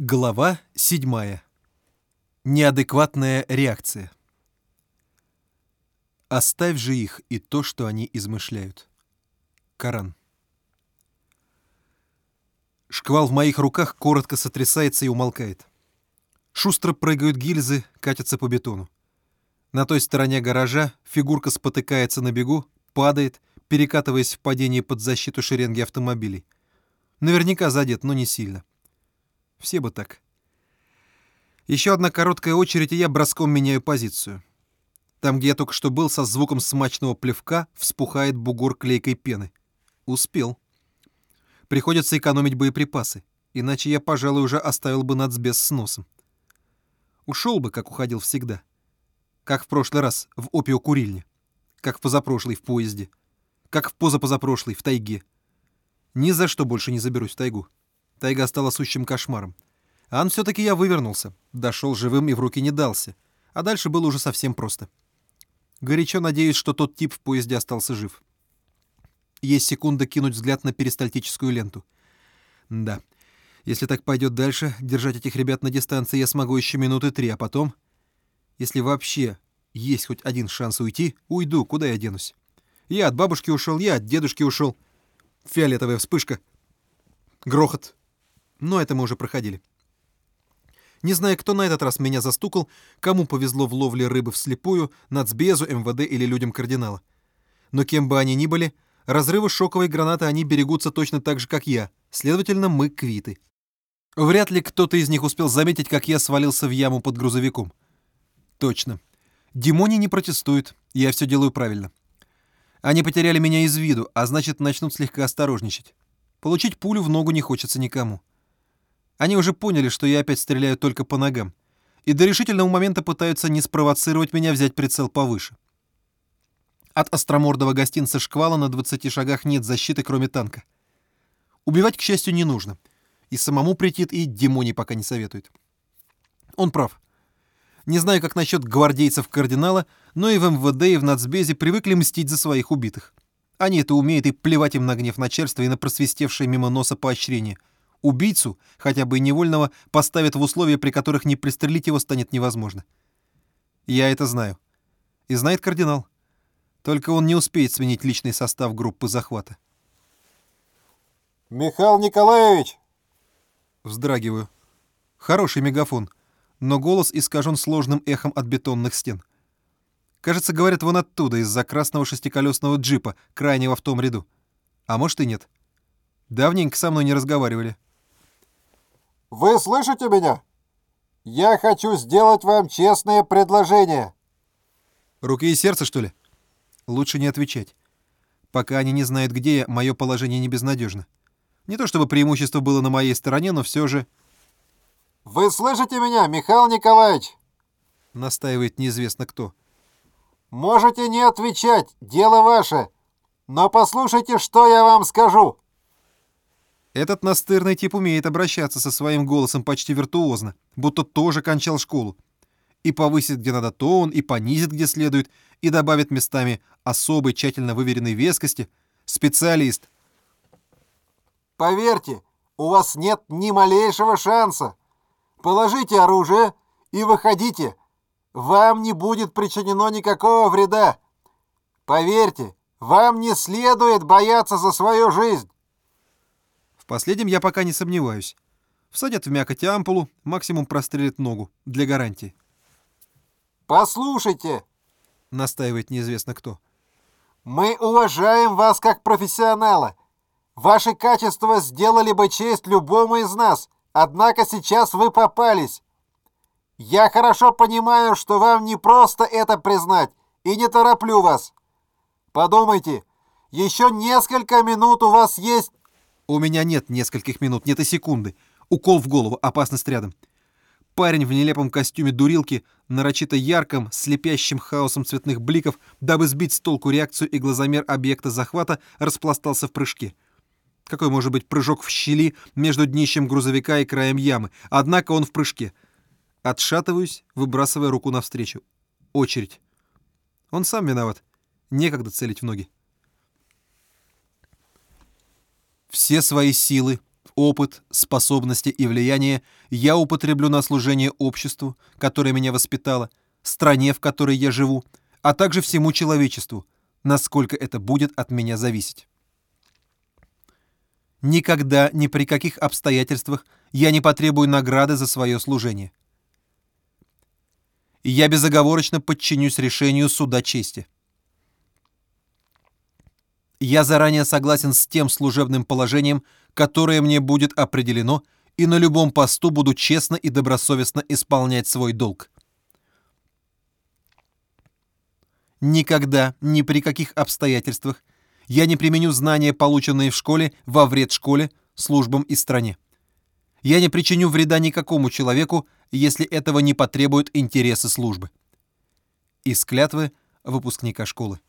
Глава 7. Неадекватная реакция. Оставь же их и то, что они измышляют. Коран. Шквал в моих руках коротко сотрясается и умолкает. Шустро прыгают гильзы, катятся по бетону. На той стороне гаража фигурка спотыкается на бегу, падает, перекатываясь в падении под защиту шеренги автомобилей. Наверняка задет, но не сильно. Все бы так. Еще одна короткая очередь, и я броском меняю позицию. Там, где я только что был, со звуком смачного плевка вспухает бугор клейкой пены. Успел. Приходится экономить боеприпасы, иначе я, пожалуй, уже оставил бы нацбес с носом. Ушел бы, как уходил всегда. Как в прошлый раз в опиокурильне. Как в позапрошлый в поезде. Как в позапозапрошлый в тайге. Ни за что больше не заберусь в тайгу. Тайга стала сущим кошмаром. Ан все-таки я вывернулся, дошел живым и в руки не дался. А дальше было уже совсем просто. Горячо надеюсь, что тот тип в поезде остался жив. Есть секунда кинуть взгляд на перистальтическую ленту. Да, если так пойдет дальше, держать этих ребят на дистанции я смогу еще минуты три, а потом... Если вообще есть хоть один шанс уйти, уйду, куда я денусь. Я от бабушки ушел, я от дедушки ушел. Фиолетовая вспышка. Грохот, но это мы уже проходили. Не знаю, кто на этот раз меня застукал, кому повезло в ловле рыбы вслепую, нацбезу, МВД или людям кардинала. Но кем бы они ни были, разрывы шоковой гранаты они берегутся точно так же, как я. Следовательно, мы квиты. Вряд ли кто-то из них успел заметить, как я свалился в яму под грузовиком. Точно. Димони не протестуют, я все делаю правильно. Они потеряли меня из виду, а значит, начнут слегка осторожничать. Получить пулю в ногу не хочется никому. Они уже поняли, что я опять стреляю только по ногам, и до решительного момента пытаются не спровоцировать меня взять прицел повыше. От остромордого гостинца шквала на 20 шагах нет защиты, кроме танка. Убивать, к счастью, не нужно. И самому притит, и Димони пока не советует. Он прав. Не знаю, как насчет гвардейцев кардинала, но и в МВД, и в нацбезе привыкли мстить за своих убитых. Они это умеют, и плевать им на гнев начальства и на просвистевшее мимо носа поощрение — Убийцу, хотя бы и невольного, поставят в условия, при которых не пристрелить его станет невозможно. Я это знаю. И знает кардинал. Только он не успеет сменить личный состав группы захвата. «Михаил Николаевич!» Вздрагиваю. Хороший мегафон, но голос искажен сложным эхом от бетонных стен. Кажется, говорят вон оттуда, из-за красного шестиколесного джипа, крайнего в том ряду. А может и нет. Давненько со мной не разговаривали. Вы слышите меня? Я хочу сделать вам честное предложение. Руки и сердце, что ли? Лучше не отвечать. Пока они не знают, где я, мое положение не безнадежно. Не то чтобы преимущество было на моей стороне, но все же... «Вы слышите меня, Михаил Николаевич?» Настаивает неизвестно кто. «Можете не отвечать, дело ваше. Но послушайте, что я вам скажу. Этот настырный тип умеет обращаться со своим голосом почти виртуозно, будто тоже кончал школу. И повысит где надо тон, и понизит где следует, и добавит местами особой тщательно выверенной вескости. Специалист. Поверьте, у вас нет ни малейшего шанса. Положите оружие и выходите. Вам не будет причинено никакого вреда. Поверьте, вам не следует бояться за свою жизнь. В последнем я пока не сомневаюсь. Всадят в мякоть ампулу, максимум прострелят ногу, для гарантии. «Послушайте!» — настаивает неизвестно кто. «Мы уважаем вас как профессионала. Ваши качества сделали бы честь любому из нас, однако сейчас вы попались. Я хорошо понимаю, что вам не просто это признать, и не тороплю вас. Подумайте, еще несколько минут у вас есть у меня нет нескольких минут, нет и секунды. Укол в голову, опасность рядом. Парень в нелепом костюме дурилки, нарочито ярком, слепящим хаосом цветных бликов, дабы сбить с толку реакцию и глазомер объекта захвата, распластался в прыжке. Какой может быть прыжок в щели между днищем грузовика и краем ямы? Однако он в прыжке. Отшатываюсь, выбрасывая руку навстречу. Очередь. Он сам виноват. Некогда целить в ноги. Все свои силы опыт, способности и влияние я употреблю на служение обществу, которое меня воспитало, стране, в которой я живу, а также всему человечеству, насколько это будет от меня зависеть. Никогда, ни при каких обстоятельствах я не потребую награды за свое служение. Я безоговорочно подчинюсь решению суда чести. Я заранее согласен с тем служебным положением, которое мне будет определено, и на любом посту буду честно и добросовестно исполнять свой долг. Никогда, ни при каких обстоятельствах я не применю знания, полученные в школе, во вред школе, службам и стране. Я не причиню вреда никакому человеку, если этого не потребуют интересы службы. Из клятвы выпускника школы.